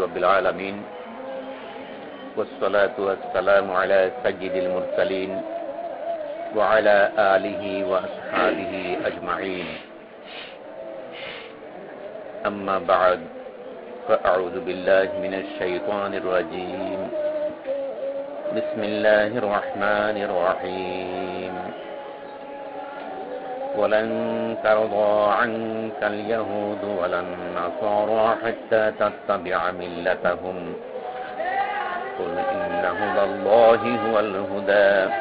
رب العالمين. والصلاة والسلام على سيد المرسلين وعلى آله وأصحابه أجمعين. أما بعد فأعوذ بالله من الشيطان الرجيم. بسم الله الرحمن الرحيم. ولن ترضى عنك اليهود ولا النصارى حتى تتبع ملتهم. قل إن هدى الله هو الهدى.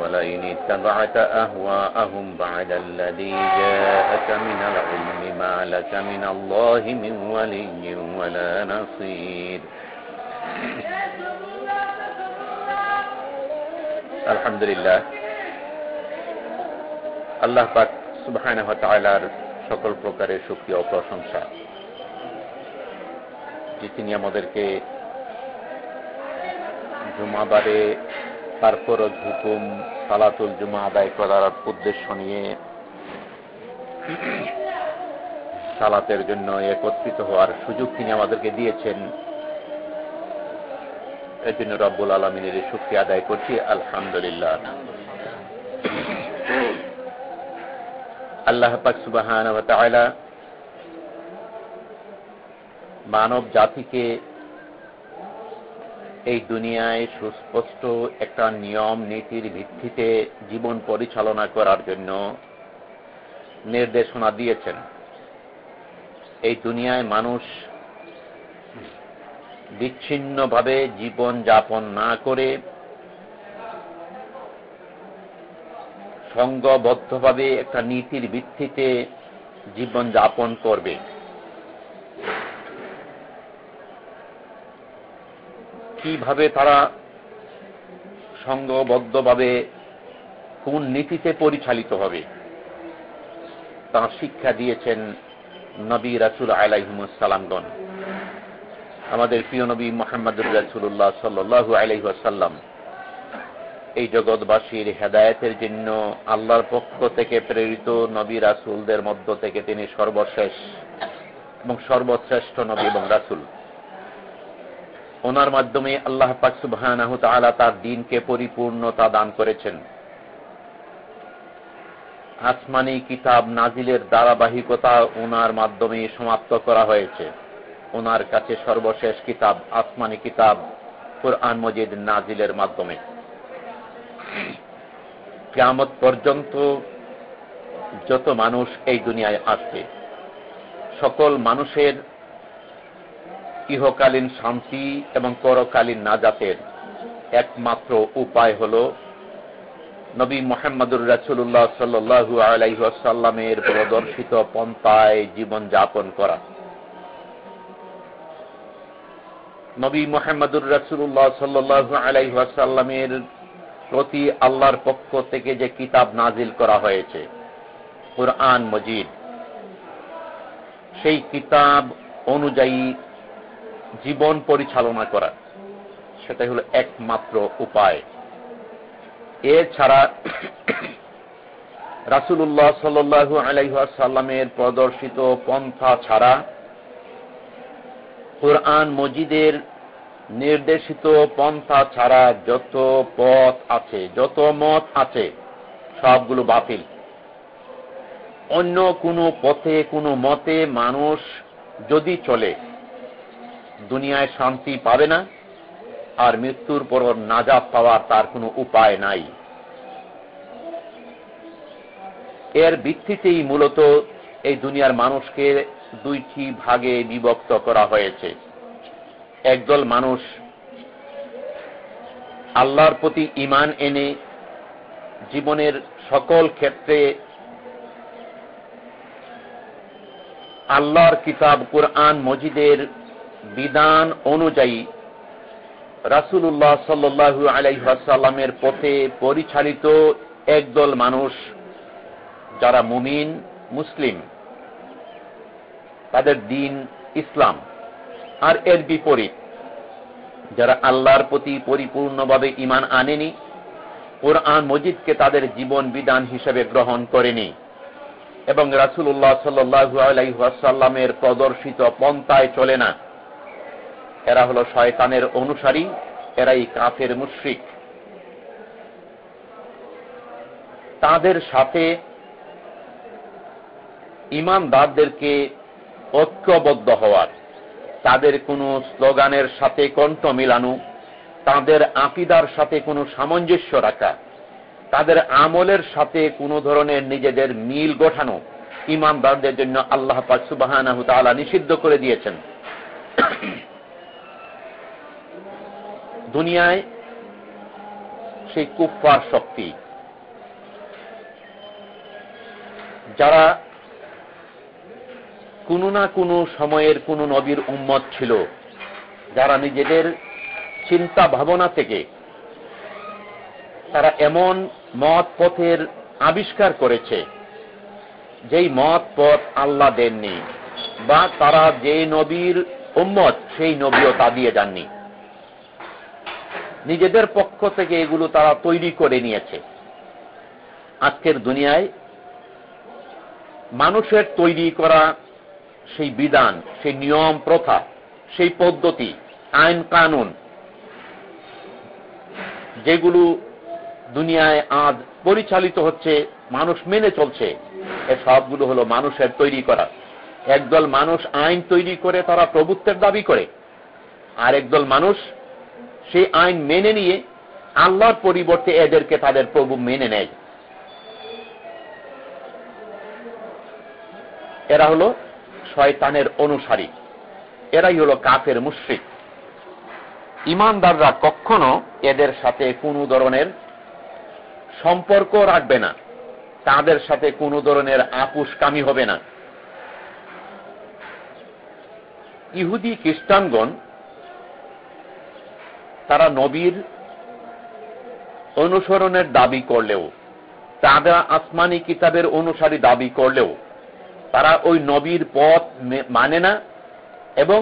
ولئن اتبعت أهواءهم بعد الذي جاءك من العلم ما لك من الله من ولي ولا نصير. الحمد لله. আল্লাহ পাক তাআলার সকল প্রকারের সুক্রিয়া ও প্রশংসা। যে তিনি আমাদেরকে জুমাবারে তার ফরজ হুকুম সালাতুল জুমা আদায় করার উদ্দেশ্য নিয়ে সালাতের জন্য একত্রিত হওয়ার সুযোগ তিনি আমাদেরকে দিয়েছেন। এর জন্য রব্বুল আলমিনের সুক্রিয়া আদায় করছি। আলহামদুলিল্লাহ। আল্লাহ পাক সুবাহান মানব জাতিকে এই দুনিয়ায় সুস্পষ্ট একটা নিয়ম, নীতির ভিত্তিতে জীবন পরিচালনা করার জন্য নির্দেশনা দিয়েছেন। এই দুনিয়ায় মানুষ বিচ্ছিন্নভাবে জীবন যাপন না করে সংঘবদ্ধভাবে একটা নীতির ভিত্তিতে জীবন যাপন করবে। কীভাবে তারা সংঘবদ্ধভাবে কোন নীতিতে পরিচালিত হবে, তা শিক্ষা দিয়েছেন নবী রাসুল আলাইহসালামগণ আমাদের প্রিয় নবী মোহাম্মদুর রাসুল্লাহ সাল্লু আলাইসাল্লাম এই জগৎবাসীর হেদায়তের জন্য আল্লাহর পক্ষ থেকে প্রেরিত নবী রাসুলদের মধ্য থেকে তিনি সর্বশেষ এবং সর্বশ্রেষ্ঠ নবী এবং রাসুল। ওনার মাধ্যমে আল্লাহ পাক সুবাহ তার দিনকে পরিপূর্ণতা দান করেছেন। আসমানি কিতাব নাজিলের ধারাবাহিকতা ওনার মাধ্যমে সমাপ্ত করা হয়েছে। ওনার কাছে সর্বশেষ কিতাব, আসমানি কিতাব, কোরআন মজিদ নাজিলের মাধ্যমে। কেমত পর্যন্ত যত মানুষ এই দুনিয়ায় আসবে, সকল মানুষের ইহকালীন শান্তি এবং পরকালীন নাজাতের একমাত্র উপায় হল নবী মোহাম্মদুর রাসুল্লাহ সাল্লু আলাইসাল্লামের প্রদর্শিত পন্থায় জীবন যাপন করা। নবী মোহাম্মদুর রাসুল্লাহ সাল্লু আলাইসাল্লামের প্রতি আল্লাহর পক্ষ থেকে যে কিতাব নাজিল করা হয়েছে, কোরআন মজিদ, সেই কিতাব অনুযায়ী জীবন পরিচালনা করা, সেটাই হল একমাত্র উপায়। এছাড়া রাসুল্লাহ সাল্লু আলাইসাল্লামের প্রদর্শিত পন্থা ছাড়া কোরআন মজিদের নির্দেশিত পন্থা ছাড়া যত পথ আছে, যত মত আছে, সবগুলো বাতিল। অন্য কোনো পথে, কোনো মতে মানুষ যদি চলে, দুনিয়ায় শান্তি পাবে না, আর মৃত্যুর পর নাজাব পাওয়ার তার কোনো উপায় নাই। এর ভিত্তিতেই মূলত এই দুনিয়ার মানুষকে দুইটি ভাগে বিভক্ত করা হয়েছে। একদল মানুষ আল্লাহর প্রতি ইমান এনে জীবনের সকল ক্ষেত্রে আল্লাহর কিতাব, কোরআন, মজিদের বিধান অনুযায়ী রাসুল্লাহ সাল্লু আলাইসাল্লামের পথে পরিচালিত একদল মানুষ যারা মুমিন, মুসলিম। তাদের দিন ইসলাম। আর এর বিপরীত। যারা আল্লাহর প্রতি পরিপূর্ণভাবে ইমান আনেনি, কোরআন মজিদকে তাদের জীবন বিধান হিসেবে গ্রহণ করেনি এবং রাসুল্লাহ সাল্লু আলাইসাল্লামের প্রদর্শিত পন্থায় চলে না। এরা হল শয়তানের অনুসারী, এরাই কাফের মুশ্রিক। তাদের সাথে ইমানদারদেরকে ঐক্যবদ্ধ হওয়ার তাদের কোনো স্লোগানের সাথে কণ্ঠ মিলানো, তাদের আকিদার সাথে কোনো সামঞ্জস্য রাখা, তাদের আমলের সাথে কোনো ধরনের নিজেদের মিল গোঠানো ইমানদারদের জন্য আল্লাহ পাকসুবাহ নিষিদ্ধ করে দিয়েছেন। দুনিয়ায় সেই কুফার শক্তি, যারা কোনো না কোনো সময়ের কোনো নবীর উম্মত ছিল, যারা নিজেদের চিন্তা ভাবনা থেকে তারা এমন মত পথের আবিষ্কার করেছে, যেই মত পথ আল্লাহ দেননি, বা তারা যে নবীর উম্মত, সেই নবীও তা দিয়ে যাননি। নিজেদের পক্ষ থেকে এগুলো তারা তৈরি করে নিয়েছে। আজকের দুনিয়ায় মানুষের তৈরি করা সেই বিধান, সেই নিয়ম প্রথা, সেই পদ্ধতি, আইন কানুন, যেগুলো দুনিয়ায় আজ পরিচালিত হচ্ছে, মানুষ মেনে চলছে, এ সবগুলো হলো মানুষের তৈরি করা। একদল মানুষ আইন তৈরি করে তারা প্রভুত্বের দাবি করে। আর একদল মানুষ সেই আইন মেনে নিয়ে আল্লাহর পরিবর্তে এদেরকে তাদের প্রভু মেনে নেয়। এরা হলো শয়তানের অনুসারী। এরাই হলো কাফের মুশ্রিক। ইমানদাররা কখনো এদের সাথে কোনো ধরনের সম্পর্ক রাখবে না। তাদের সাথে কোনো ধরনের আপুসকামী হবে না। ইহুদি খ্রিস্টানগণ, তারা নবীর অনুসরণের দাবি করলেও, তারা আসমানি কিতাবের অনুসারী দাবি করলেও তারা ওই নবীর পথ মানে না, এবং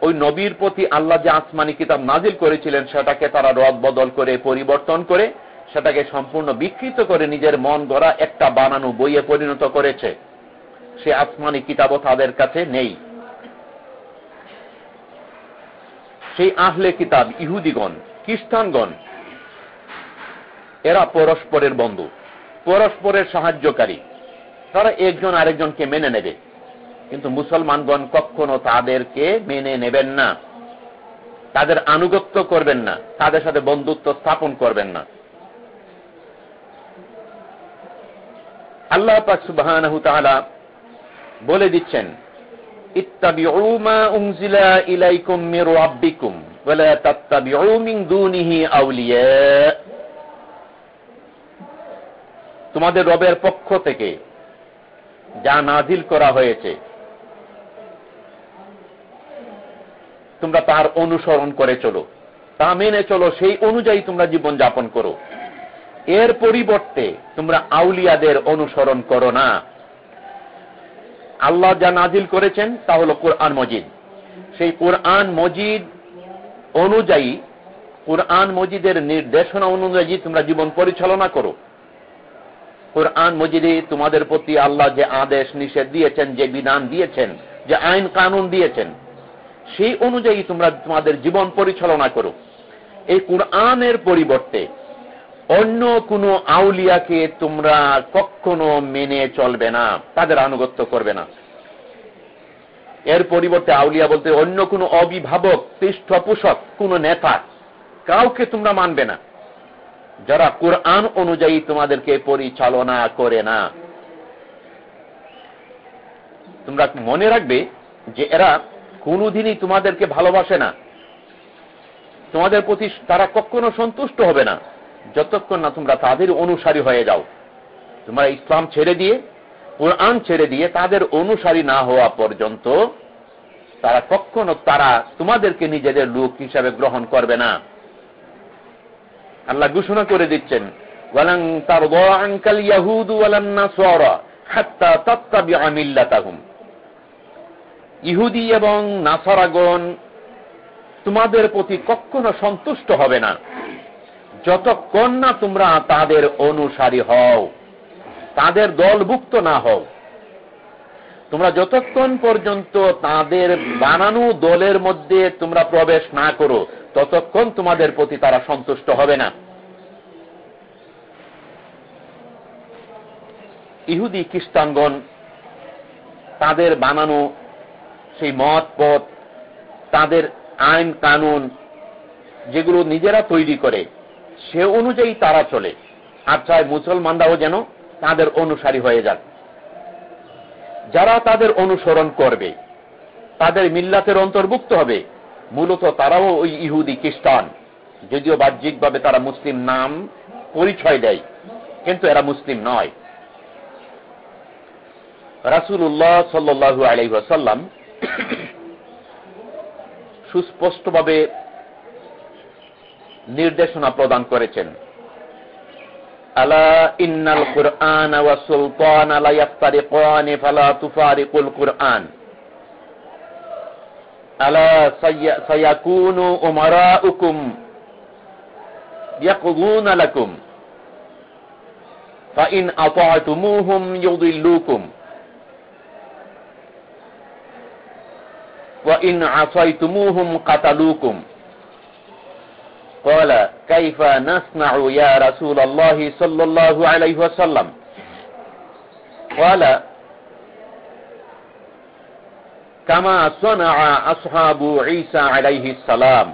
ওই নবীর প্রতি আল্লাহ যে আসমানি কিতাব নাজিল করেছিলেন, সেটাকে তারা রদ বদল করে, পরিবর্তন করে, সেটাকে সম্পূর্ণ বিকৃত করে নিজের মন গড়া একটা বানানো বইয়ে পরিণত করেছে। সে আসমানি কিতাবও তাদের কাছে নেই। সেই আহলে কিতাব, ইহুদিগণ, খ্রিস্টানগণ, এরা পরস্পরের বন্ধু, পরস্পরের সাহায্যকারী। তারা একজন আরেকজনকে মেনে নেবে। কিন্তু মুসলমানগণ কখনো তাদেরকে মেনে নেবেন না। তাদের আনুগত্য করবেন না। তাদের সাথে বন্ধুত্ব স্থাপন করবেন না। আল্লাহ সুবাহ বলে দিচ্ছেন তোমাদের রবের পক্ষ থেকে যা নাজিল করা হয়েছে। তোমরা তার অনুসরণ করে চলো। তা মেনে চলো, সেই অনুযায়ী তোমরা জীবন যাপন করো। এর পরিবর্তে তোমরা আউলিয়াদের অনুসরণ করো না। আল্লাহ যা নাজিল করেছেন, তা হল কোরআন মজিদ। সেই কোরআন মজিদ অনুযায়ী, কোরআন মজিদের নির্দেশনা অনুযায়ী তোমরা জীবন পরিচালনা করো। কোরআন মজিদে তোমাদের প্রতি আল্লাহ যে আদেশ নিষেধ দিয়েছেন, যে বিধান দিয়েছেন, যে আইন কানুন দিয়েছেন, সেই অনুযায়ী তোমরা তোমাদের জীবন পরিচালনা করো। এই কোরআনের পরিবর্তে অন্য কোন আউলিয়াকে তোমরা কখনো মেনে চলবে না, তাদের আনুগত্য করবে না। এর পরিবর্তে আউলিয়া বলতে, অন্য কোন অভিভাবক, পৃষ্ঠপোষক, কোন নেতা, কাউকে তোমরা মানবে না। যারা কোরআন অনুযায়ী তোমাদেরকে পরিচালনা করে না, তোমরা মনে রাখবে যে এরা কোনদিনই তোমাদেরকে ভালোবাসে না। তোমাদের প্রতি তারা কখনো সন্তুষ্ট হবে না, যতক্ষণ না তোমরা তাদের অনুসারী হয়ে যাও। তোমরা ইসলাম ছেড়ে দিয়ে, কোরআন ছেড়ে দিয়ে তাদের অনুসারী না হওয়া পর্যন্ত তারা কখনো তারা তোমাদেরকে নিজেদের লোক হিসাবে গ্রহণ করবে না। আল্লাহ ঘোষণা করে দিচ্ছেন ইহুদি এবং নাসারাগণ তোমাদের প্রতি কখনো সন্তুষ্ট হবে না। যতক্ষণ না তোমরা তাদের অনুসারী হও, তাদের দলভুক্ত না হও, তোমরা যতক্ষণ পর্যন্ত তাদের বানানো দলের মধ্যে তোমরা প্রবেশ না করো ততক্ষণ তোমাদের প্রতি তারা সন্তুষ্ট হবে না। ইহুদি খ্রিস্টানগণ তাদের বানানো সেই মত পথ, তাদের আইন কানুন যেগুলো নিজেরা তৈরি করে, সে অনুযায়ী তারা চলে। আর চায় মুসলমানরাও যেন তাদের অনুসারী হয়ে যাক। যারা তাদের অনুসরণ করবে, তাদের মিল্লাতের অন্তর্ভুক্ত হবে। মূলত তারাও ওই ইহুদি খ্রিস্টান। যদিও বাহ্যিকভাবে তারা মুসলিম নাম পরিচয় দেয়, কিন্তু এরা মুসলিম নয়। রাসুল্লাহ সাল্লু আলাইসাল্লাম সুস্পষ্টভাবে নির্দেশনা প্রদান করেছেন। আলা ইন্নাল কুরআন ওয়া সুলতান আলা ইয়াফতারিকান ফালা তুফারিকুল কুরআন। ألا سيكون أمراؤكم يقضون لكم. فإن أطعتموهم يضلوكم. وإن عصيتموهم قتلوكم. قال كيف نصنع يا رسول الله صلى الله عليه وسلم؟ قال كما صنع أصحاب عيسى عليه السلام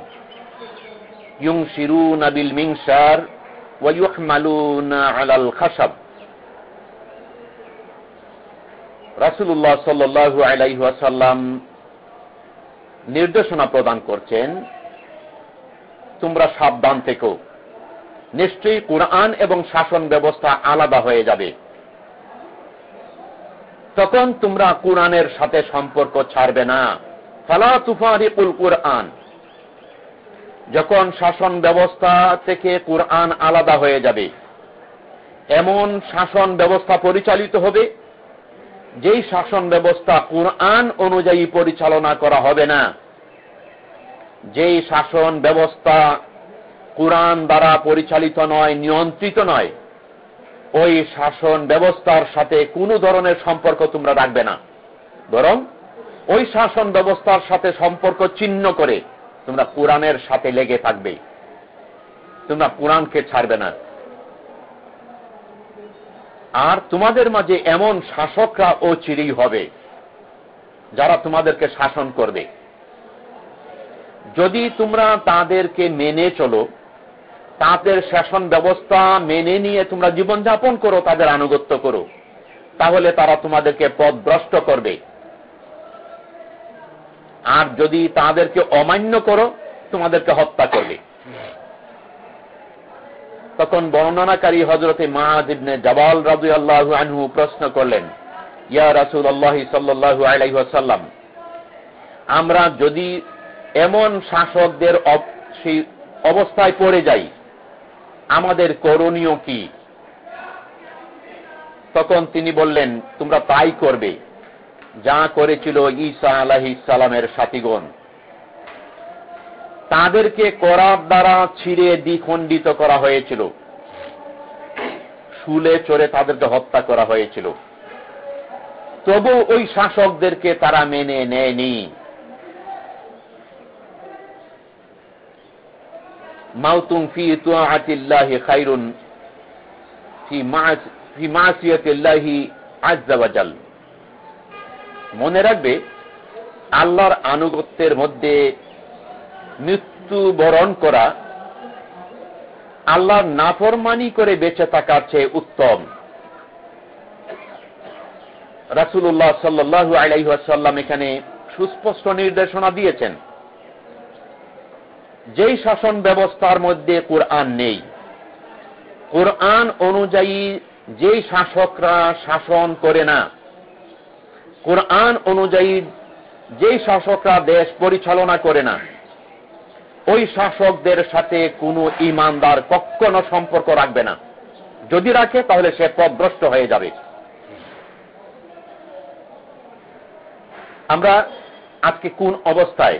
ينشرون بالمنشار ويحملون على الخشب رسول الله صلى الله عليه وسلم নির্দেশনা প্রদান করছেন তোমরা সাবধান থেকো নিশ্চয়ই কোরআন এবং শাসন ব্যবস্থা আলাদা হয়ে যাবে তখন তোমরা কোরআনের সাথে সম্পর্ক ছাড়বে না। ফালা তুফারিকুল কোরআন। যখন শাসন ব্যবস্থা থেকে কোরআন আলাদা হয়ে যাবে, এমন শাসন ব্যবস্থা পরিচালিত হবে, যেই শাসন ব্যবস্থা কোরআন অনুযায়ী পরিচালনা করা হবে না, যেই শাসন ব্যবস্থা কোরআন দ্বারা পরিচালিত নয়, নিয়ন্ত্রিত নয় ওই শাসন ব্যবস্থার সাথে কোনো ধরনের সম্পর্ক তোমরা রাখবে না। বরং ওই শাসন ব্যবস্থার সাথে সম্পর্ক চিহ্ন করে তোমরা কোরআনের সাথে লেগে থাকবে। তোমরা কোরআনকে ছাড়বে না। আর তোমাদের মাঝে এমন শাসকরা ও চিরি হবে, যারা তোমাদেরকে শাসন করবে। যদি তোমরা তাদেরকে মেনে চলো তাদের শাসন ব্যবস্থা মেনে নিয়ে তোমরা জীবনযাপন করো, তাদের আনুগত্য করো। তাহলে তারা তোমাদেরকে পদভ্রষ্ট করবে। আর যদি তাদেরকে অমান্য করো, তোমাদেরকে হত্যা করবে। তখন বর্ণনাকারী হজরতে মাহাদিবনে জবাল রাজু আল্লাহ আনহু প্রশ্ন করলেন, ইয়া রাসুল আল্লাহ সাল্লাহ আলাইসাল্লাম আমরা যদি এমন শাসকদের সেই অবস্থায় পড়ে যাই আমাদের করণীয় কি? তখন তিনি বললেন, তোমরা তাই করবে। যা করেছিল ঈসা আলাহি সালামের সাথীগণ। তাদেরকে করার দ্বারা ছিঁড়ে দ্বিখণ্ডিত করা হয়েছিল। শুলে চড়ে তাদেরকে হত্যা করা হয়েছিল। তবু ওই শাসকদেরকে তারা মেনে নেয়নি। মাউতুম ফি মাসিয়াতিল্লাহি আজ্জাওয়াজাল মনে রাখবে, আল্লাহর আনুগত্যের মধ্যে মৃত্যু বরণ করা আল্লাহর নাফরমানি করে বেঁচে থাকার চেয়ে উত্তম। রাসুল্লাহ সাল্লু আলাইসাল্লাম এখানে সুস্পষ্ট নির্দেশনা দিয়েছেন। যেই শাসন ব্যবস্থার মধ্যে কোরআন নেই, কোরআন অনুযায়ী যেই শাসকরা শাসন করে না, কোরআন অনুযায়ী যেই শাসকরা দেশ পরিচালনা করে না, ওই শাসকদের সাথে কোনো ইমানদার কখনো সম্পর্ক রাখবে না। যদি রাখে, তাহলে সে পদভ্রষ্ট হয়ে যাবে। আমরা আজকে কোন অবস্থায়,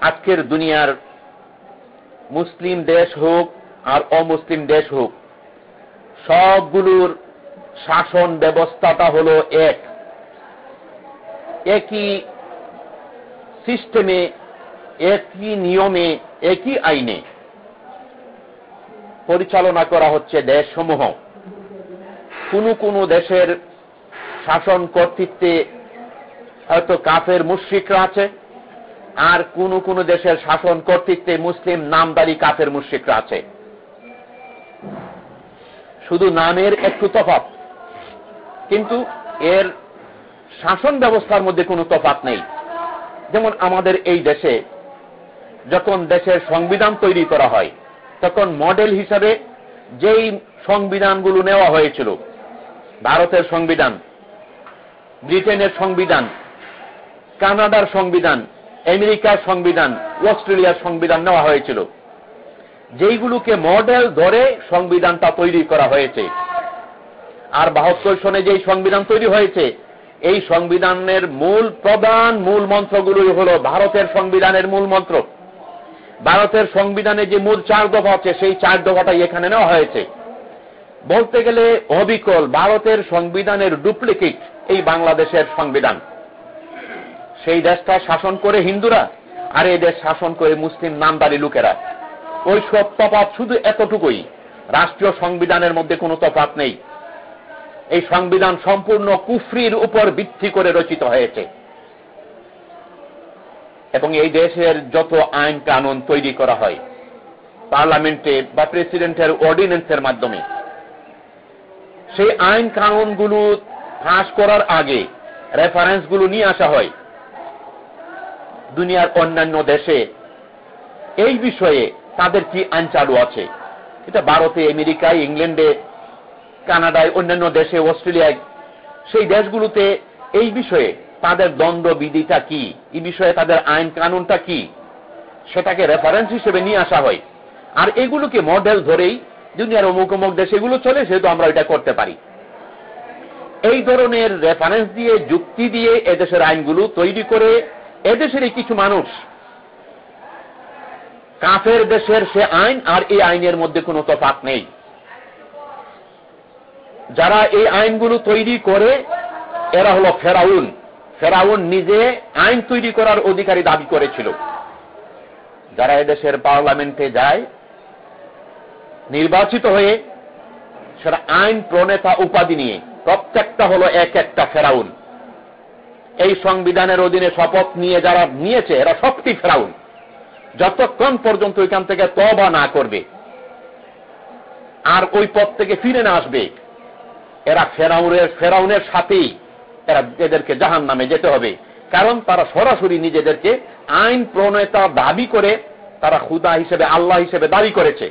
আজকের দুনিয়ার মুসলিম দেশ হোক আর অমুসলিম দেশ হোক, সবগুলোর শাসন ব্যবস্থাটা হল এক। একই সিস্টেমে একই নিয়মে, একই আইনে পরিচালনা করা হচ্ছে দেশসমূহ। কোন কোন দেশের শাসন কর্তৃত্বে হয়তো কাফের মুশ্রিকরা আছে আর কোন কোন দেশের শাসন কর্তৃত্বে মুসলিম নামদারি কাফের মুশ্রিকরা আছে। শুধু নামের একটু তফাত কিন্তু এর শাসন ব্যবস্থার মধ্যে কোনো তফাত নেই। যেমন আমাদের এই দেশে যখন দেশের সংবিধান তৈরি করা হয়, তখন মডেল হিসাবে যেই সংবিধানগুলো নেওয়া হয়েছিল, ভারতের সংবিধান, ব্রিটেনের সংবিধান, কানাডার সংবিধান আমেরিকার সংবিধান, অস্ট্রেলিয়ার সংবিধান নেওয়া হয়েছিল। যেইগুলোকে মডেল ধরে সংবিধানটা তৈরি করা হয়েছে। আর বাহাত্তর সনে যেই সংবিধান তৈরি হয়েছে, এই সংবিধানের মূল প্রধান মূল মন্ত্রগুলোই হল ভারতের সংবিধানের মূল মন্ত্র। ভারতের সংবিধানে যে মূল চার দফা আছে, সেই চার দফাটাই এখানে নেওয়া হয়েছে। বলতে গেলে অবিকল, ভারতের সংবিধানের ডুপ্লিকেট এই বাংলাদেশের সংবিধান। সেই দেশটা শাসন করে হিন্দুরা আর এই দেশ শাসন করে মুসলিম নামদারি লোকেরা। ওই সব তফাত শুধু এতটুকুই। রাষ্ট্রীয় সংবিধানের মধ্যে কোনো তফাত নেই। এই সংবিধান সম্পূর্ণ কুফরির উপর ভিত্তি করে রচিত হয়েছে। এবং এই দেশের যত আইন কানুন তৈরি করা হয়, পার্লামেন্টে বা প্রেসিডেন্টের অর্ডিন্যান্সের মাধ্যমে, সেই আইন কানুনগুলো ফাঁস করার আগে রেফারেন্সগুলো নিয়ে আসা হয়। দুনিয়ার অন্যান্য দেশে। এই বিষয়ে তাদের কি আইন চালু আছে? এটা ভারতে, আমেরিকায়, ইংল্যান্ডে, কানাডায়, অন্যান্য দেশে, অস্ট্রেলিয়ায়। সেই দেশগুলোতে এই বিষয়ে তাদের দণ্ডবিধিটা কি? এই বিষয়ে তাদের আইন কানুনটা কি? সেটাকে রেফারেন্স হিসেবে নিয়ে আসা হয়। আর এগুলোকে মডেল ধরেই দুনিয়ার অমুক অমুক দেশ এগুলো চলে, সেহেতু আমরা এটা করতে পারি। এই ধরনের রেফারেন্স দিয়ে, যুক্তি দিয়ে এদেশের আইনগুলো তৈরি করে এদেশের কিছু মানুষ, কাফের দেশের সে আইন আর এই আইনের মধ্যে কোনো তফাত নেই। যারা এই আইনগুলো তৈরি করে, এরা হলো ফেরাউন। ফেরাউন নিজে আইন তৈরি করার অধিকারী দাবি করেছিল। যারা এদেশের পার্লামেন্টে যায়, নির্বাচিত হয়ে সেটা আইন প্রণেতা উপাধি নিয়ে, প্রত্যেকটা হলো এক একটা ফেরাউন। এই সংবিধানের অধীনে শপথ নিয়ে যারা নিয়েছে, এরা সবটি ফেরাউন। যতক্ষণ পর্যন্ত ওইখান থেকে তবা না করবে, আর ওই পথ থেকে ফিরে না আসবে, এরা ফেরাউনের ফেরাউনের সাথেই এরা এদেরকে জাহান নামে যেতে হবে। কারণ তারা সরাসরি নিজেদেরকে আইন প্রণয়তা দাবি করে তারা খুদা হিসেবে, আল্লাহ হিসেবে দাবি করেছে।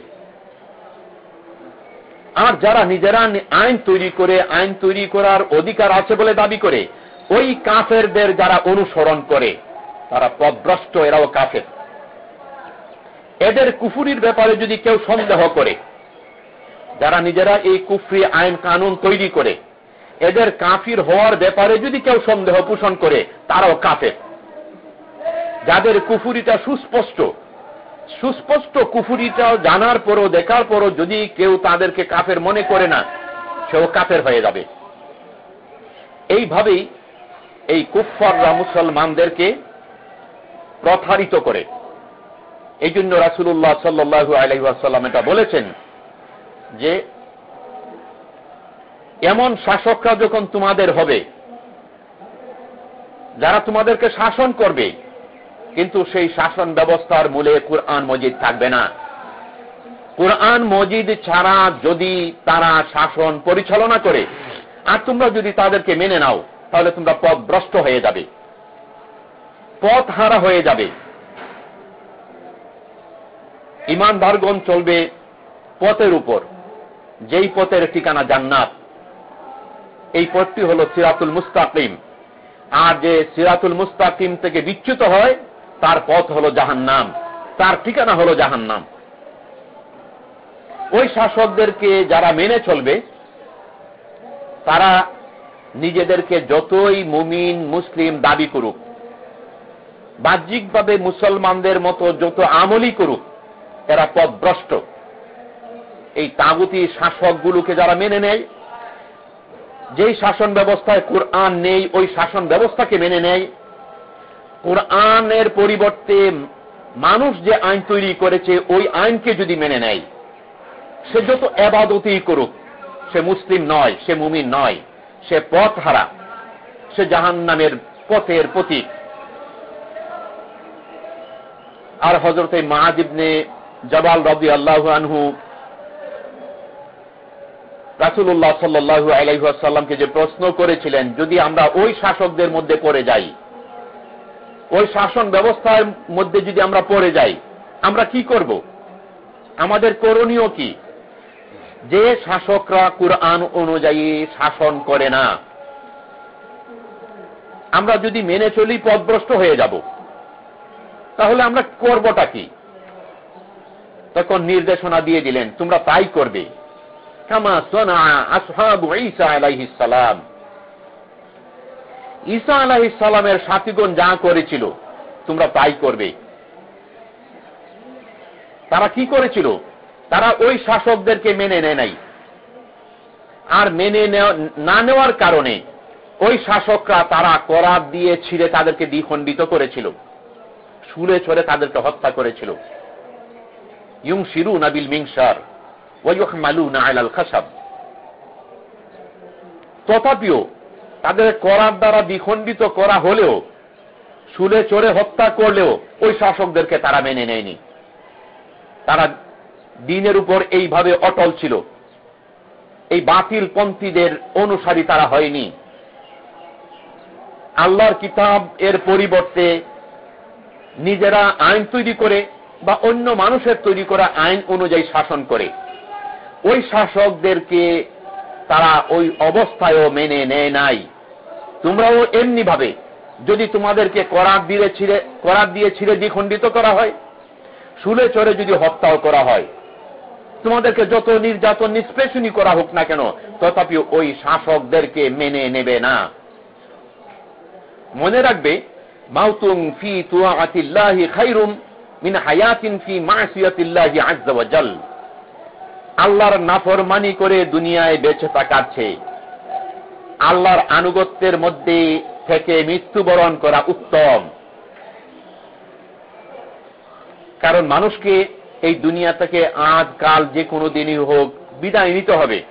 আর যারা নিজেরা আইন তৈরি করে, আইন তৈরি করার অধিকার আছে বলে দাবি করে ওই কাফেরদের যারা অনুসরণ করে, তারা পদভ্রষ্ট এরাও কাফের। এদের কুফুরির ব্যাপারে যদি কেউ সন্দেহ করে, যারা নিজেরা এই কুফরি আইন কানুন তৈরি করে, এদের কাফির হওয়ার ব্যাপারে যদি কেউ সন্দেহ পোষণ করে, তারাও কাফের। যাদের কুফুরিটা সুস্পষ্ট সুস্পষ্ট কুফুরিটা জানার পরও, দেখার পরও যদি কেউ তাদেরকে কাফের মনে করে না, সেও কাফের হয়ে যাবে। এইভাবেই এই কুফাররা মুসলমানদেরকে প্রথারিত করে। এই জন্য রাসুল্লাহ সাল্লু আলহাসাল্লাম এটা বলেছেন যে, এমন শাসকরা যখন তোমাদের হবে, যারা তোমাদেরকে শাসন করবে, কিন্তু সেই শাসন ব্যবস্থার মূলে কোরআন মজিদ থাকবে না। কোরআন মজিদ ছাড়া যদি তারা শাসন পরিচালনা করে, আর তোমরা যদি তাদেরকে মেনে নাও তাহলে তোমরা পথভ্রষ্ট হয়ে যাবে। পথ হারা হয়ে যাবে। ইমানদারগণ চলবে পথের উপর। যেই পথের ঠিকানা জান্নাত, এই পথটি হল সিরাতুল মুস্তাকিম। আর যে সিরাতুল মুস্তাকিম থেকে বিচ্যুত হয়, তার পথ হল জাহান্নাম, তার ঠিকানা হল জাহান্নাম। ওই শাসকদেরকে যারা মেনে চলবে, তারা নিজেদেরকে যতই মুমিন, মুসলিম দাবি করুক, বাহ্যিকভাবে মুসলমানদের মতো যত আমলই করুক, এরা পদভ্রষ্ট। এই তাগুতি শাসকগুলোকে যারা মেনে নেয়, যেই শাসন ব্যবস্থায় কোরআন নেই, ওই শাসন ব্যবস্থাকে মেনে নেয়, কোরআনের পরিবর্তে মানুষ যে আইন তৈরি করেছে, ওই আইনকে যদি মেনে নেয়, সে যত এবাদতেই করুক, সে মুসলিম নয়, সে মুমিন নয়। সে পথ হারা, সে জাহান নামের পথের প্রতীক। আর হজরত মাহাদিবনে জবাল রবি আল্লাহ আনহু রাসুল্লাহ সাল্লু আলাইসাল্লামকে যে প্রশ্ন করেছিলেন, যদি আমরা ওই শাসকদের মধ্যে পড়ে যাই, ওই শাসন ব্যবস্থার মধ্যে যদি আমরা পড়ে যাই, আমরা কি করব? আমাদের করণীয় কি? যে শাসকরা কোরআন অনুযায়ী শাসন করে না, আমরা যদি মেনে চলি পদভ্রষ্ট হয়ে যাব, তাহলে আমরা করবটা কি? তখন নির্দেশনা দিয়ে দিলেন, তোমরা তাই করবে। সালাম। ঈসা আলাইহিস সালামের সাথীগণ যা করেছিল, তোমরা তাই করবে। তারা কি করেছিল? তারা ওই শাসকদেরকে মেনে নেয় নাই। আর মেনে না নেওয়ার কারণে ওই শাসকরা তারা করাত দিয়ে ছিঁড়ে তাদেরকে দ্বিখণ্ডিত করেছিল। শুলে ছড়ে তাদেরকে হত্যা করেছিল। ইউং শিরু নাবিল মিংসার তথাপিও তাদের করার দ্বারা দ্বিখণ্ডিত করা হলেও, শুলে চড়ে হত্যা করলেও ওই শাসকদেরকে তারা মেনে নেয়নি। তারা দিনের উপর এইভাবে অটল ছিল। এই বাতিল পন্থীদের অনুসারী তারা হয়নি। আল্লাহর কিতাব এর পরিবর্তে নিজেরা আইন তৈরি করে বা অন্য মানুষের তৈরি করা আইন অনুযায়ী শাসন করে। ওই শাসকদেরকে তারা ওই অবস্থায়ও মেনে নেয় নাই। তোমরাও এমনি ভাবে যদি তোমাদেরকে করার দিয়ে ছিঁড়ে করার দিয়ে ছিঁড়ে দ্বিখণ্ডিত করা হয়, শুলে চড়ে যদি হত্যাও করা হয় তোমাদেরকে যত নির্যাতন নিষ্পেষণী করা হোক না কেন তথাপি ওই শাসকদেরকে মেনে নেবে না। মনে রাখবে মাউতুং ফি তুয়াতিল্লাহি খাইরুম মিন হায়াতিন ফি মাসিয়াতিল্লাহি আজ্জা আল্লাহর নাফরমানি করে দুনিয়ায় বেঁচে থাকাচ্ছে আল্লাহর আনুগত্যের মধ্যে থেকে মৃত্যুবরণ করা উত্তম। কারণ মানুষকে এই দুনিয়া থেকে আজ, কাল যে কোনো দিনই হোক, বিদায় নিতে হবে।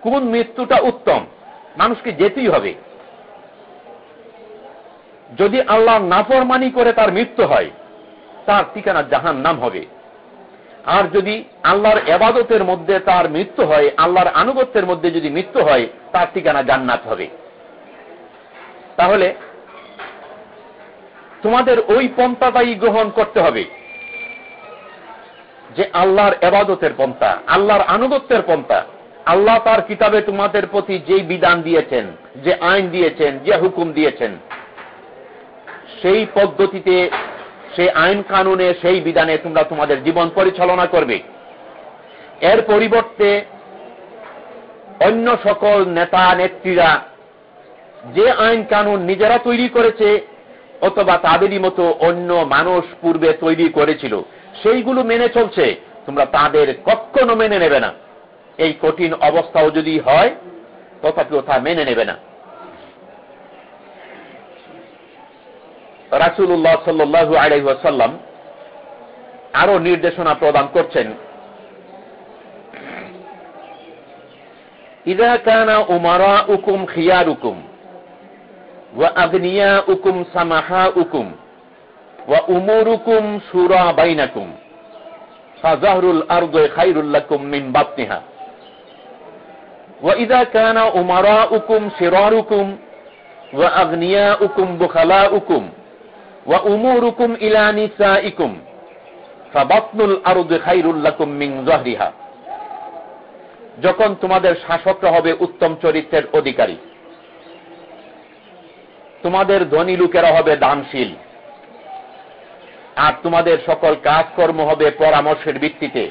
কোন মৃত্যুটা উত্তম? মানুষকে যেতেই হবে। যদি আল্লাহ নাফরমানি করে তার মৃত্যু হয়, তার ঠিকানা জাহান নাম হবে। আর যদি আল্লাহর এবাদতের মধ্যে তার মৃত্যু হয়, আল্লাহর আনুগত্যের মধ্যে যদি মৃত্যু হয়, তার ঠিকানা জান্নাত হবে। তাহলে তোমাদের ওই পন্থাটাই গ্রহণ করতে হবে। যে আল্লাহর এবাদতের পন্থা, আল্লাহর আনুগত্যের পন্থা। আল্লাহ তার কিতাবে তোমাদের প্রতি যেই বিধান দিয়েছেন, যে আইন দিয়েছেন, যে হুকুম দিয়েছেন, সেই পদ্ধতিতে, সেই আইন কানুনে সেই বিধানে তোমরা তোমাদের জীবন পরিচালনা করবে। এর পরিবর্তে অন্য সকল নেতা, নেত্রীরা যে আইন কানুন নিজেরা তৈরি করেছে, অথবা তাদেরই মতো অন্য মানুষ পূর্বে তৈরি করেছিল। সেইগুলো মেনে চলছে, তোমরা তাদের কখনো মেনে নেবে না। এই কঠিন অবস্থাও যদি হয়, তথাপিও তা মেনে নেবে না। রাসুল্লাহ সাল্লু আলাইসাল্লাম আরও নির্দেশনা প্রদান করছেন। ইদা কানা উমারা উকুম খিয়ার উকুম আগনিয়া উকুম সামাহা উকুম যখন তোমাদের শাসকরা হবে উত্তম চরিত্রের অধিকারী। তোমাদের ধনী লোকেরা হবে দানশীল। আর তোমাদের সকল কাজকর্ম হবে পরামর্শের ভিত্তিতে।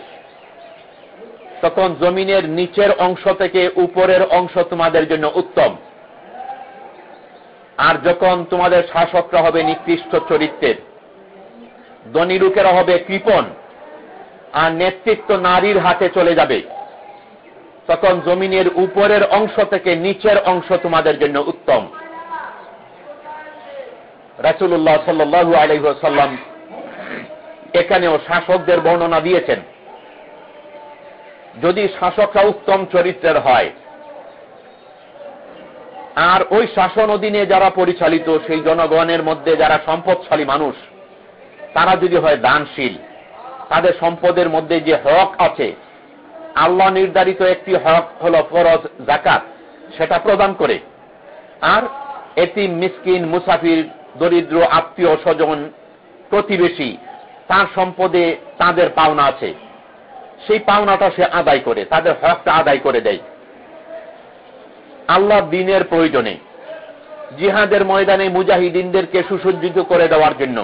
তখন জমিনের নিচের অংশ থেকে উপরের অংশ তোমাদের জন্য উত্তম। আর যখন তোমাদের শাসকরা হবে নিকৃষ্ট চরিত্রের ধনী লোকেরা হবে কৃপন আর নেতৃত্ব নারীর হাতে চলে যাবে। তখন জমিনের উপরের অংশ থেকে নিচের অংশ তোমাদের জন্য উত্তম। রাসুল্লাহ সাল্লু আলহ্লাম এখানেও শাসকদের বর্ণনা দিয়েছেন। যদি শাসকরা উত্তম চরিত্রের হয়, আর ওই শাসন অধীনে যারা পরিচালিত, সেই জনগণের মধ্যে যারা সম্পদশালী মানুষ, তারা যদি হয় দানশীল, তাদের সম্পদের মধ্যে যে হক আছে, আল্লাহ নির্ধারিত একটি হক হল ফরজ জাকাত সেটা প্রদান করে। আর এটি মিসকিন, মুসাফির, দরিদ্র, আত্মীয়, স্বজন, প্রতিবেশী তার সম্পদে তাদের পাওনা আছে। সেই পাওনাটা সে আদায় করে, তাদের হকটা আদায় করে দেয়। আল্লাহ দিনের প্রয়োজনে জিহাদের ময়দানে মুজাহিদিনদেরকে সুসজ্জিত করে দেওয়ার জন্য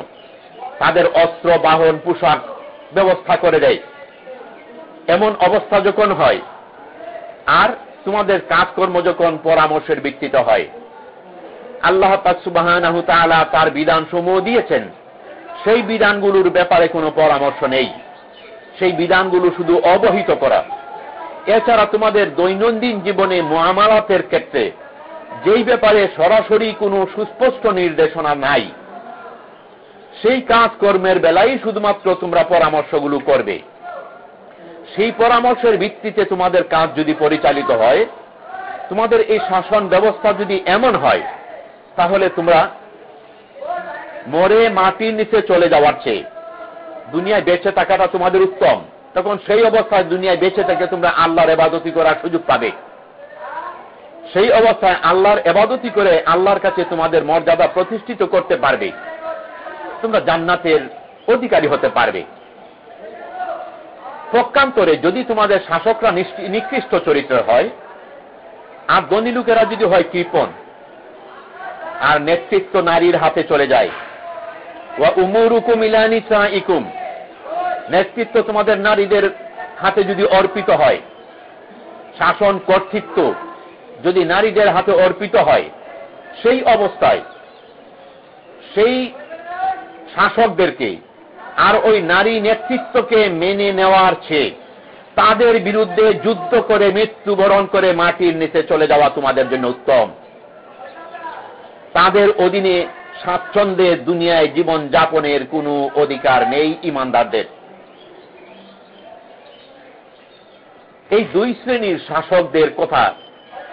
তাদের অস্ত্র, বাহন, পোশাক ব্যবস্থা করে দেয়। এমন অবস্থা যখন হয়, আর তোমাদের কাজকর্ম যখন পরামর্শের ভিত্তিতে হয়, আল্লাহ সুবাহ তার বিধান সমূহ দিয়েছেন। সেই বিধানগুলোর ব্যাপারে কোনো পরামর্শ নেই। সেই বিধানগুলো শুধু অবহিত করা। এছাড়া তোমাদের দৈনন্দিন জীবনে মহামালাতের ক্ষেত্রে যেই ব্যাপারে সরাসরি কোনো সুস্পষ্ট নির্দেশনা নাই, সেই কাজকর্মের বেলায় শুধুমাত্র তোমরা পরামর্শগুলো করবে। সেই পরামর্শের ভিত্তিতে তোমাদের কাজ যদি পরিচালিত হয়, তোমাদের এই শাসন ব্যবস্থা যদি এমন হয়, তাহলে তোমরা মরে মাটির নিচে চলে যাওয়ার চেয়ে। দুনিয়ায় বেঁচে থাকাটা তোমাদের উত্তম। তখন সেই অবস্থায় দুনিয়ায় বেঁচে থেকে তোমরা আল্লাহর এবাদতি করার সুযোগ পাবে। সেই অবস্থায় আল্লাহর এবাদতি করে আল্লাহর কাছে তোমাদের মর্যাদা প্রতিষ্ঠিত করতে পারবে। তোমরা জান্নাতের অধিকারী হতে পারবে। পক্ষান্তরে যদি তোমাদের শাসকরা নিকৃষ্ট চরিত্র হয়, আর গণি লোকেরা যদি হয় কৃপন আর নেতৃত্ব নারীর হাতে চলে যায় নেতৃত্ব তোমাদের নারীদের হাতে যদি অর্পিত হয়, শাসন কর্তৃত্ব যদি নারীদের হাতে অর্পিত হয়, সেই অবস্থায় সেই শাসকদেরকে আর ওই নারী নেতৃত্বকে মেনে নেওয়ার চেয়ে তাদের বিরুদ্ধে যুদ্ধ করে, মৃত্যুবরণ করে মাটির নিচে চলে যাওয়া তোমাদের জন্য উত্তম। তাদের অধীনে স্বাচ্ছন্দ্যে দুনিয়ায় জীবন যাপনের কোনো অধিকার নেই ইমানদারদের। এই দুই শ্রেণির শাসকদের কথা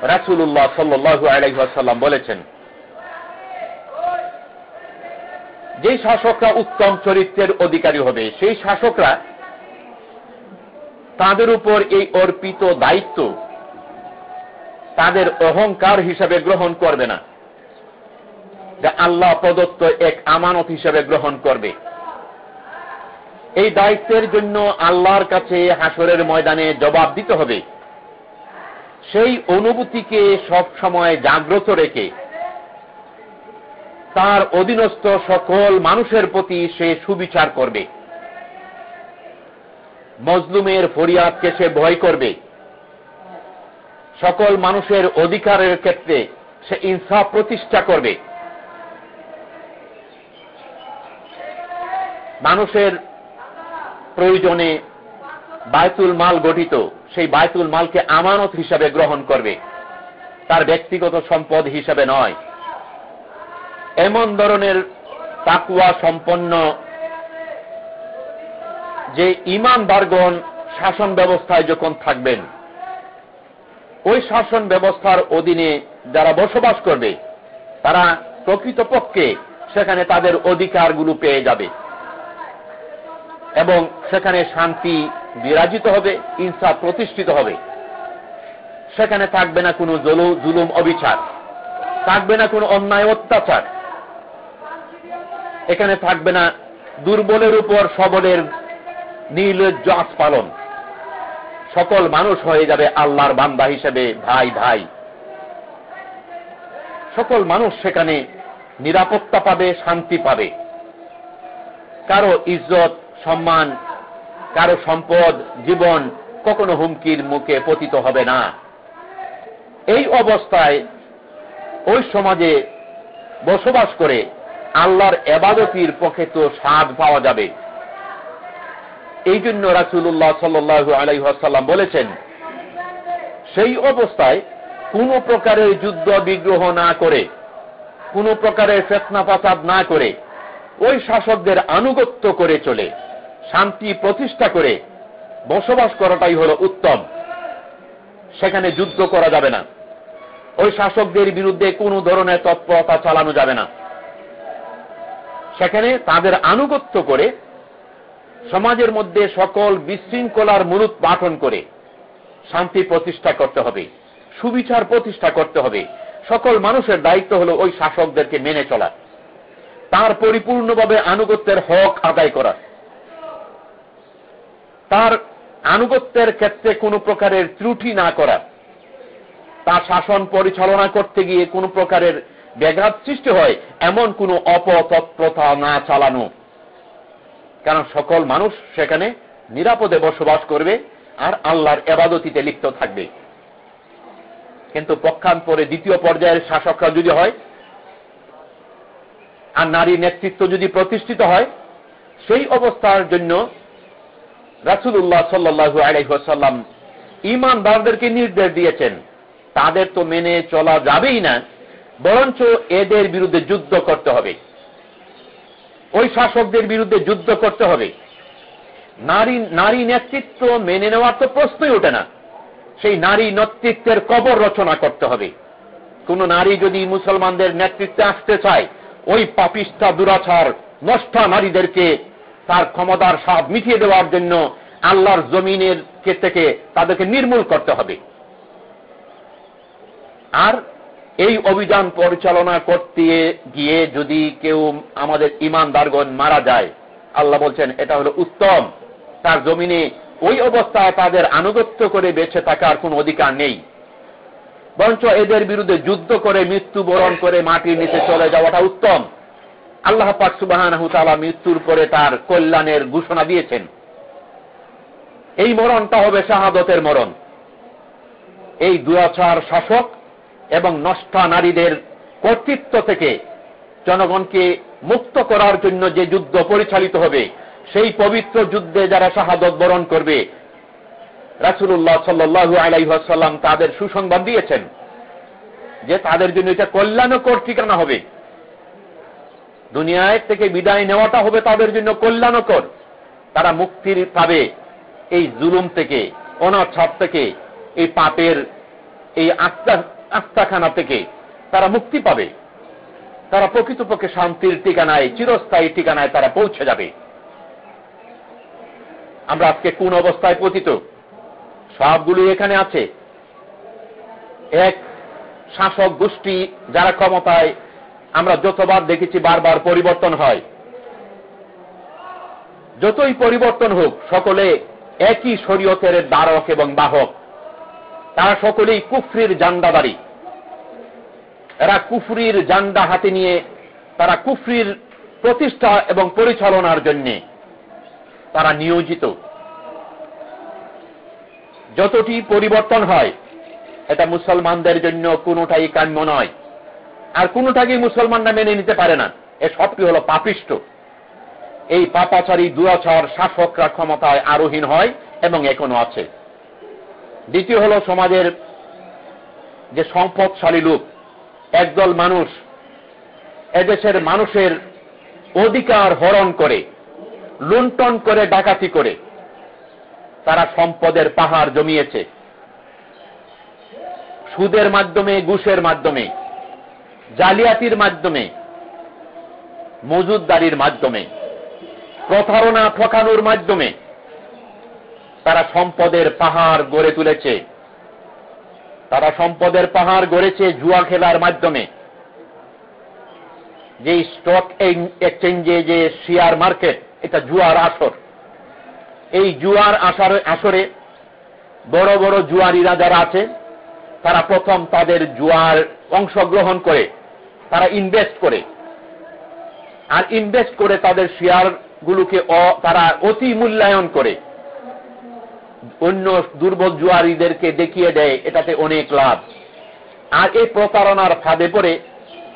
রাসুল্লাহ সাল্লু আলাইসাল্লাম বলেছেন। যে শাসকরা উত্তম চরিত্রের অধিকারী হবে, সেই শাসকরা তাদের উপর এই অর্পিত দায়িত্ব তাদের অহংকার হিসাবে গ্রহণ করবে না। যা আল্লাহ প্রদত্ত এক আমানত হিসেবে গ্রহণ করবে। এই দায়িত্বের জন্য আল্লাহর কাছে হাসরের ময়দানে জবাব দিতে হবে। সেই অনুভূতিকে সব সময় জাগ্রত রেখে তার অধীনস্থ সকল মানুষের প্রতি সে সুবিচার করবে। মজলুমের ফরিয়াদকে সে ভয় করবে। সকল মানুষের অধিকারের ক্ষেত্রে সে ইনসাফ প্রতিষ্ঠা করবে। মানুষের প্রয়োজনে বায়তুল মাল গঠিত, সেই বায়তুল মালকে আমানত হিসাবে গ্রহণ করবে। তার ব্যক্তিগত সম্পদ হিসাবে নয়। এমন ধরনের তাকুয়া সম্পন্ন যে ইমানদারগণ শাসন ব্যবস্থায় যখন থাকবেন, ওই শাসন ব্যবস্থার অধীনে যারা বসবাস করবে, তারা প্রকৃতপক্ষে সেখানে তাদের অধিকারগুলো পেয়ে যাবে। এবং সেখানে শান্তি বিরাজিত হবে ইনসাফ প্রতিষ্ঠিত হবে। সেখানে থাকবে না কোনো জুলুম, অবিচার। থাকবে না কোনো অন্যায়, অত্যাচার। এখানে থাকবে না দুর্বলের উপর সবলের নির্লজ্জ আস্পালন সকল মানুষ হয়ে যাবে আল্লাহর বান্দা হিসেবে, ভাই ভাই। সকল মানুষ সেখানে নিরাপত্তা পাবে, শান্তি পাবে। কারও ইজ্জত সম্মান, কারও সম্পদ, জীবন কখনো হুমকির মুখে পতিত হবে না। এই অবস্থায় ওই সমাজে বসবাস করে আল্লাহর এবাদতির পক্ষে তো স্বাদ পাওয়া যাবে। এই জন্য রাসুল্লাহ সাল্লু আলাইসাল্লাম বলেছেন, সেই অবস্থায় কোন প্রকারের যুদ্ধ বিগ্রহ না করে, কোন প্রকারের ফেতনা পাচাদ না করে ওই শাসকদের আনুগত্য করে চলে। শান্তি প্রতিষ্ঠা করে বসবাস করাটাই হল উত্তম। সেখানে যুদ্ধ করা যাবে না। ওই শাসকদের বিরুদ্ধে কোন ধরনের তৎপরতা চালানো যাবে না। সেখানে তাদের আনুগত্য করে সমাজের মধ্যে সকল বিশৃঙ্খলার মূলত পাঠন করে শান্তি প্রতিষ্ঠা করতে হবে, সুবিচার প্রতিষ্ঠা করতে হবে। সকল মানুষের দায়িত্ব হল ওই শাসকদেরকে মেনে চলা। তার পরিপূর্ণভাবে আনুগত্যের হক আদায় করা। তার আনুগত্যের ক্ষেত্রে কোনো প্রকারের ত্রুটি না করা। তার শাসন পরিচালনা করতে গিয়ে কোনো প্রকারের ব্যাঘাত সৃষ্টি হয়, এমন কোনো অপতৎপ্রথা না চালানো। কারণ সকল মানুষ সেখানে নিরাপদে বসবাস করবে আর আল্লাহর এবাদতিতে লিপ্ত থাকবে। কিন্তু পক্ষান্তরে দ্বিতীয় পর্যায়ের শাসকরা যদি হয়, আর নারী নেতৃত্ব যদি প্রতিষ্ঠিত হয়, সেই অবস্থার জন্য রাসুল্লাহ সাল্লু আলাইসাল্লাম ইমানদারদেরকে নির্দেশ দিয়েছেন। তাদের তো মেনে চলা যাবেই না, বরঞ্চ এদের বিরুদ্ধে যুদ্ধ করতে হবে। ওই শাসকদের বিরুদ্ধে যুদ্ধ করতে হবে। নারী নারী নেতৃত্ব মেনে নেওয়ার তো প্রশ্নই ওঠে না। সেই নারী নেতৃত্বের কবর রচনা করতে হবে। কোন নারী যদি মুসলমানদের নেতৃত্বে আসতে চায়, ওই পাপিষ্ঠা, দুরাচার নষ্টা নারীদেরকে তার ক্ষমতার স্বাদ মিটিয়ে দেওয়ার জন্য আল্লাহর জমিনের কে থেকে তাদেরকে নির্মূল করতে হবে। আর এই অভিযান পরিচালনা করতে গিয়ে যদি কেউ আমাদের ইমানদারগণ মারা যায়, আল্লাহ বলছেন, এটা হলো উত্তম। তার জমিনে ওই অবস্থায় তাদের আনুগত্য করে বেঁচে থাকার কোন অধিকার নেই। বরঞ্চ এদের বিরুদ্ধে যুদ্ধ করে, মৃত্যুবরণ করে মাটির নিচে চলে যাওয়াটা উত্তম। আল্লাহ পাক সুবাহ মৃত্যুর পরে তার কল্যাণের ঘোষণা দিয়েছেন। এই মরণটা হবে শাহাদতের মরণ। এই দুরাচার শাসক এবং নষ্টা নারীদের কর্তৃত্ব থেকে জনগণকে মুক্ত করার জন্য যে যুদ্ধ পরিচালিত হবে, সেই পবিত্র যুদ্ধে যারা শাহাদত বরণ করবে রাসুল্লাহ সাল্লু আলাইসাল্লাম তাদের সুসংবাদ দিয়েছেন যে তাদের জন্য এটা কল্যাণকর ঠিকানা হবে। দুনিয়ায় থেকে বিদায় নেওয়াটা হবে তাদের জন্য কল্যাণকর। তারা মুক্তির পাবে এই জুলুম থেকে, অনাছাপ থেকে, এই পাপের এই আত্মা আস্থাখানা থেকে তারা মুক্তি পাবে। তারা প্রকৃতপক্ষে শান্তির ঠিকানায়, চিরস্থায়ী ঠিকানায় তারা পৌঁছে যাবে। আমরা আজকে কোন অবস্থায় পতিত? সবগুলি এখানে আছে। এক শাসক গোষ্ঠী যারা ক্ষমতায় আমরা যতবার দেখেছি বারবার পরিবর্তন হয়। যতই পরিবর্তন হোক, সকলে একই শরীয়তের দ্বারক এবং বাহক। তারা সকলেই কুফরির জান্ডাদারি এরা কুফরির জান্ডা হাতে নিয়ে তারা কুফরির প্রতিষ্ঠা এবং পরিচালনার জন্য তারা নিয়োজিত। যতটি পরিবর্তন হয়, এটা মুসলমানদের জন্য কোনোটাই কাম্য নয়। আর কোনোটাকেই মুসলমানরা মেনে নিতে পারে না। এ সবটি হল পাপিষ্ট। এই পাপাচারী, দুরাচার শাসকরা ক্ষমতায় আরোহীন হয় এবং এখনও আছে। দ্বিতীয় হল সমাজের যে সম্পদশালী লোক, একদল মানুষ, এদেশের মানুষের অধিকার হরণ করে, লুণ্ঠন করে, ডাকাতি করে, তারা সম্পদের পাহাড় জমিয়েছে। সুদের মাধ্যমে, ঘুষের মাধ্যমে জালিয়াতির মাধ্যমে, মজুদদারির মাধ্যমে, প্রতারণা ঠকানোর মাধ্যমে তারা সম্পদের পাহাড় গড়ে তুলেছে। তারা সম্পদের পাহাড় গড়েছে জুয়া খেলার মাধ্যমে। যে স্টক এক্সচেঞ্জে যে শেয়ার মার্কেট এটা জুয়ার আসর। এই জুয়ার আসরে বড় বড় জুয়ারিরা যারা আছে, তারা প্রথম তাদের জুয়ার অংশগ্রহণ করে। তারা ইনভেস্ট করে। আর ইনভেস্ট করে তাদের শেয়ার গুলোকে তারা অতি মূল্যায়ন করে। অন্য দুর্বল জুয়ারিদেরকে দেখিয়ে দেয়, এটাতে অনেক লাভ। আর এই প্রতারণার ফাঁদে পড়ে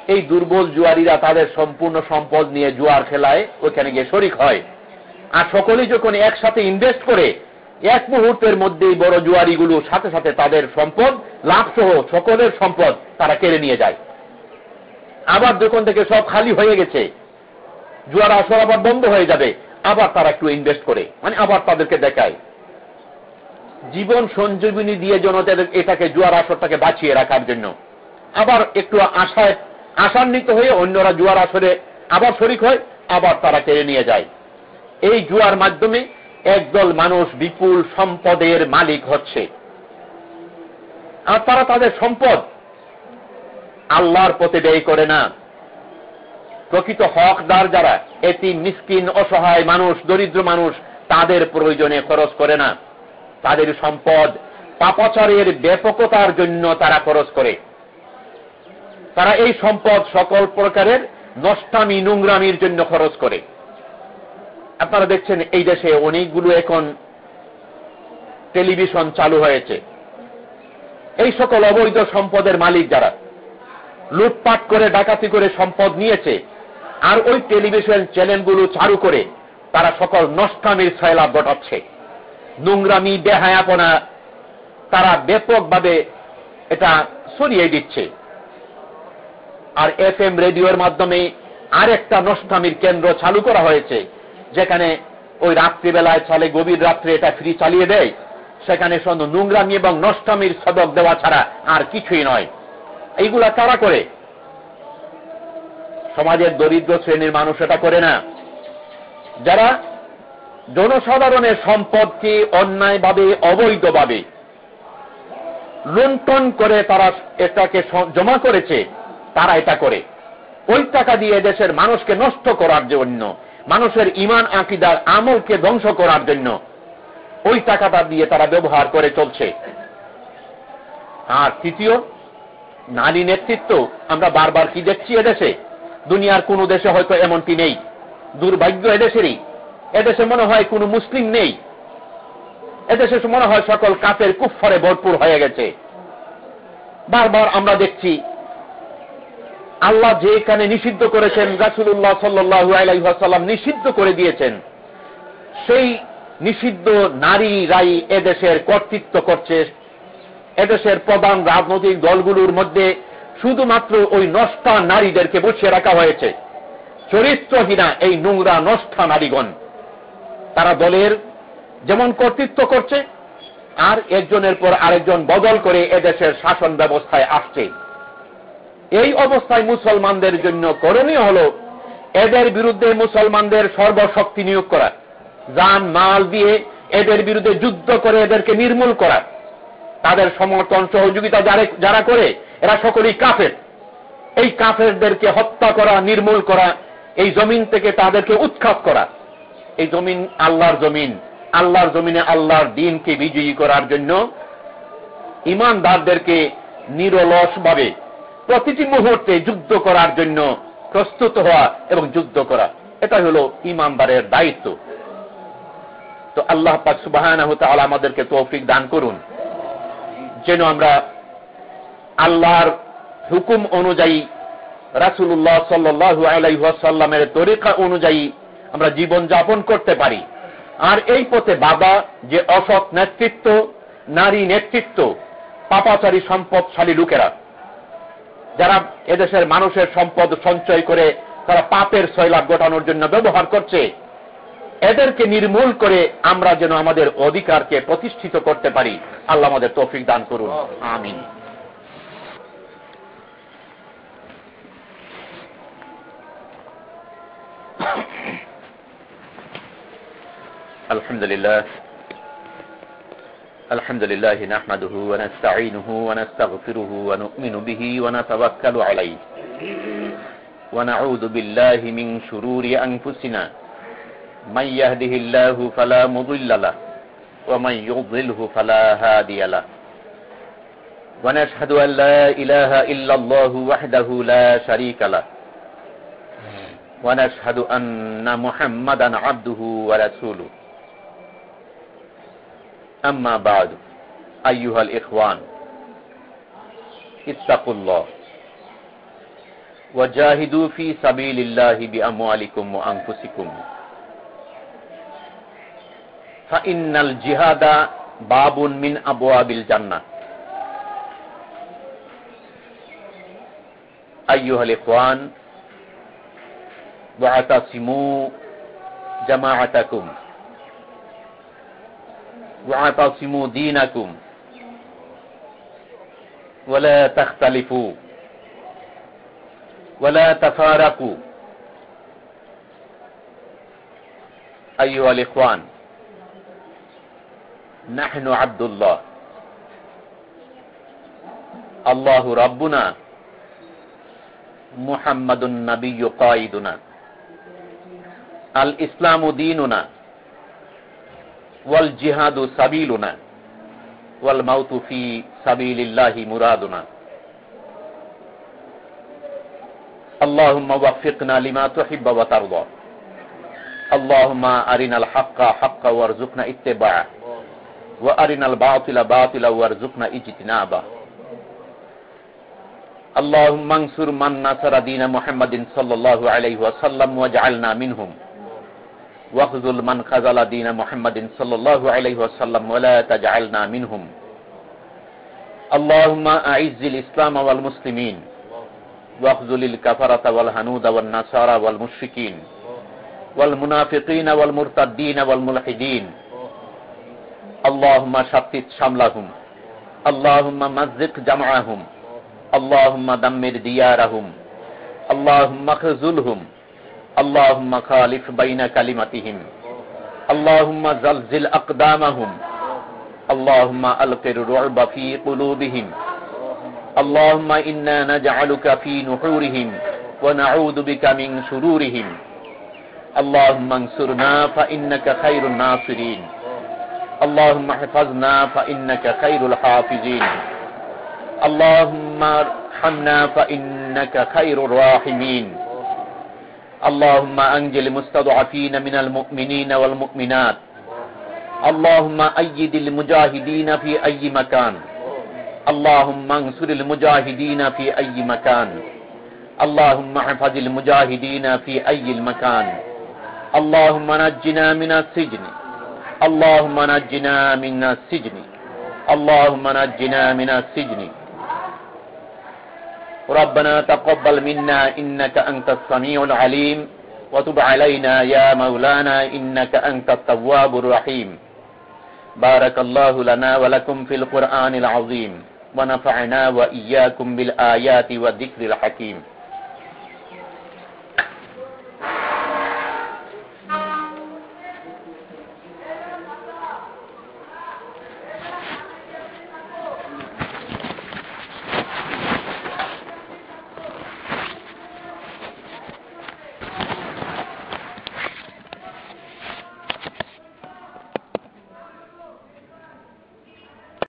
এই দুর্বল জুয়ারিরা তাদের সম্পূর্ণ সম্পদ নিয়ে জুয়ার খেলায় ওইখানে গিয়ে শরিক হয়। আর সকলেই যখন একসাথে ইনভেস্ট করে, এক মুহূর্তের মধ্যেই বড় জুয়ারিগুলো সাথে সাথে তাদের সম্পদ লাভ সহ সকলের সম্পদ তারা কেড়ে নিয়ে যায়। আবার দোকান থেকে সব খালি হয়ে গেছে। জুয়ার আসর আবার বন্ধ হয়ে যাবে। আবার তারা একটু ইনভেস্ট করে। মানে আবার তাদেরকে দেখায়। জীবন সঞ্জীবনী দিয়ে যেন এটাকে, জুয়ার আসরটাকে বাঁচিয়ে রাখার জন্য। আবার একটু আশায় আশান্বিত হয়ে অন্যরা জুয়ার আসরে আবার শরিক হয়, আবার তারা কেড়ে নিয়ে যায়। এই জুয়ার মাধ্যমে একদল মানুষ বিপুল সম্পদের মালিক হচ্ছে। আর তারা তাদের সম্পদ আল্লাহর পথে ব্যয় করে না। প্রকৃত হকদার যারা এটি মিসকিন, অসহায় মানুষ, দরিদ্র মানুষ, তাদের প্রয়োজনে খরচ করে না। তাদের সম্পদ পাপাচারের ব্যাপকতার জন্য তারা খরচ করে। তারা এই সম্পদ সকল প্রকারের নষ্টামি, নোংরামির জন্য খরচ করে। আপনারা দেখছেন, এই দেশে অনেকগুলো এখন টেলিভিশন চালু হয়েছে। এই সকল অবৈধ সম্পদের মালিক যারা লুটপাট করে, ডাকাতি করে সম্পদ নিয়েছে। আর ওই টেলিভিশন চ্যানেলগুলো চালু করে তারা সকল নষ্টামির ছয়লাভ ঘটাচ্ছে। নোংরামি, বেহায়াপনা তারা ব্যাপকভাবে এটা সরিয়ে দিচ্ছে। আর এফ এম রেডিওর মাধ্যমে আরেকটা নষ্টামির কেন্দ্র চালু করা হয়েছে, যেখানে ওই রাত্রিবেলায় চলে, গভীর রাত্রে এটা ফ্রি চালিয়ে দেয়। সেখানে শুধু নোংরামি এবং নষ্টামির সদক দেওয়া ছাড়া আর কিছুই নয়। এইগুলা কারা করে? সমাজের দরিদ্র শ্রেণির মানুষ এটা করে না। যারা জনসাধারণের সম্পদকে অন্যায়ভাবে, অবৈধভাবে লুণ্ঠন করে তারা এটাকে জমা করেছে, তারা এটা করে। ওই টাকা দিয়ে দেশের মানুষকে নষ্ট করার জন্য, মানুষের ইমান আকিদার আমলকে ধ্বংস করার জন্য ওই টাকাটা দিয়ে তারা ব্যবহার করে চলছে। আর তৃতীয় নারী নেতৃত্ব, আমরা বারবার কি দেখছি এদেশে? দুনিয়ার কোন দেশে হয়তো এমনটি নেই। দুর্ভাগ্য এদেশেরই। এদেশে মনে হয় কোনো মুসলিম নেই। এদেশে মনে হয় সকল কাপের কুফরে ভরপুর হয়ে গেছে। বারবার আমরা দেখছি, আল্লাহ যেখানে নিষিদ্ধ করেছেন রাসুল্লাহ সাল্লু আলাইসাল্লাম নিষিদ্ধ করে দিয়েছেন। সেই নিষিদ্ধ নারী রাই এদেশের কর্তৃত্ব করছে এদেশের প্রধান রাজনৈতিক দলগুলোর মধ্যে শুধুমাত্র ওই নষ্টা নারীদেরকে বসিয়ে রাখা হয়েছে। চরিত্রহীনা এই নোংরা নষ্টা নারীগণ। তারা দলের যেমন কর্তৃত্ব করছে, আর একজনের পর আরেকজন বদল করে এদেশের শাসন ব্যবস্থায় আসছে। এই অবস্থায় মুসলমানদের জন্য করণীয় হল এদের বিরুদ্ধে মুসলমানদের সর্বশক্তি নিয়োগ করা যান মাল দিয়ে এদের বিরুদ্ধে যুদ্ধ করে এদেরকে নির্মূল করা। তাদের সমর্থন সহযোগিতা যারা করে, এরা সকলেই কাফের। এই কাফেরদেরকে হত্যা করা, নির্মূল করা, এই জমিন থেকে তাদেরকে উৎখাত করা। এই জমিন আল্লাহর জমিন। আল্লাহর জমিনে আল্লাহর দিনকে বিজয়ী করার জন্য ইমানদারদেরকে নিরলসভাবে প্রতিটি মুহূর্তে যুদ্ধ করার জন্য প্রস্তুত হওয়া এবং যুদ্ধ করা। এটা হলো ইমানদারের দায়িত্ব। তো আল্লাহ পাক সুবাহ আমাদেরকে তৌফিক দান করুন। যেন আমরা আল্লাহর হুকুম অনুযায়ী রাসুল্লাহ সাল্লু আলাইসাল্লামের তরিকা অনুযায়ী আমরা জীবন যাপন করতে পারি। আর এই পথে বাবা যে অসৎ নেতৃত্ব, নারী নেতৃত্ব, পাপাচারী সম্পদশালী লোকেরা, যারা এদেশের মানুষের সম্পদ সঞ্চয় করে তারা পাপের সৈলাভ ঘটানোর জন্য ব্যবহার করছে এদেরকে নির্মূল করে আমরা যেন আমাদের অধিকারকে প্রতিষ্ঠিত করতে পারি আল্লাহ আমাদের তৌফিক দান করুন আমিন الحمد لله الحمد لله نحمده ونستعينه ونستغفره ونؤمن به ونتوكل عليه ونعوذ بالله من شرور أنفسنا من يهده الله فلا مضل له ومن يضله فلا هادي له. ونشهد أن لا إله إلا الله وحده لا شريك له. ونشهد أن محمدا عبده ورسوله. أما بعد أيها الإخوان اتقوا الله وجاهدوا في سبيل الله بأموالكم وأنفسكم. فإن الجهاد باب من أبواب الجنة. أيها الإخوان واعتصموا جماعتكم. واعتصموا دينكم. ولا تختلفوا. ولا تفارقوا. أيها الإخوان نحن عبد الله. الله ربنا. محمد النبي قائدنا. الإسلام ديننا. والجهاد سبيلنا. والموت في سبيل الله مرادنا. اللهم وفقنا لما تحب وترضى. اللهم أرنا الحق حقا وارزقنا اتباعه. وأرنا الباطل باطلا وارزقنا اجتنابه اللهم انصر من نصر دين محمد صلى الله عليه وسلم واجعلنا منهم واخذل من خذل دين محمد صلى الله عليه وسلم ولا تجعلنا منهم اللهم أعز الإسلام والمسلمين واخذل الكفرة والهنود والنصارى والمشركين والمنافقين والمرتدين والملحدين اللهم شتت شملهم اللهم مزق جمعهم اللهم دمر ديارهم اللهم خذلهم اللهم خالف بين كلمتهم اللهم زلزل أقدامهم اللهم ألق الرعب في قلوبهم اللهم إنا نجعلك في نحورهم ونعوذ بك من شرورهم اللهم انصرنا فإنك خير الناصرين اللهم احفظنا فإنك خير الحافظين. اللهم ارحمنا فإنك خير الراحمين. اللهم أنجل المستضعفين من المؤمنين والمؤمنات. اللهم أيد المجاهدين في أي مكان. اللهم انصر المجاهدين في أي مكان. اللهم احفظ المجاهدين في أي المكان اللهم نجنا من السجن. اللهم نجنا من السجن. اللهم نجنا من السجن. ربنا تقبل منا إنك أنت السميع العليم. وتب علينا يا مولانا إنك أنت التواب الرحيم. بارك الله لنا ولكم في القرآن العظيم. ونفعنا وإياكم بالآيات والذكر الحكيم.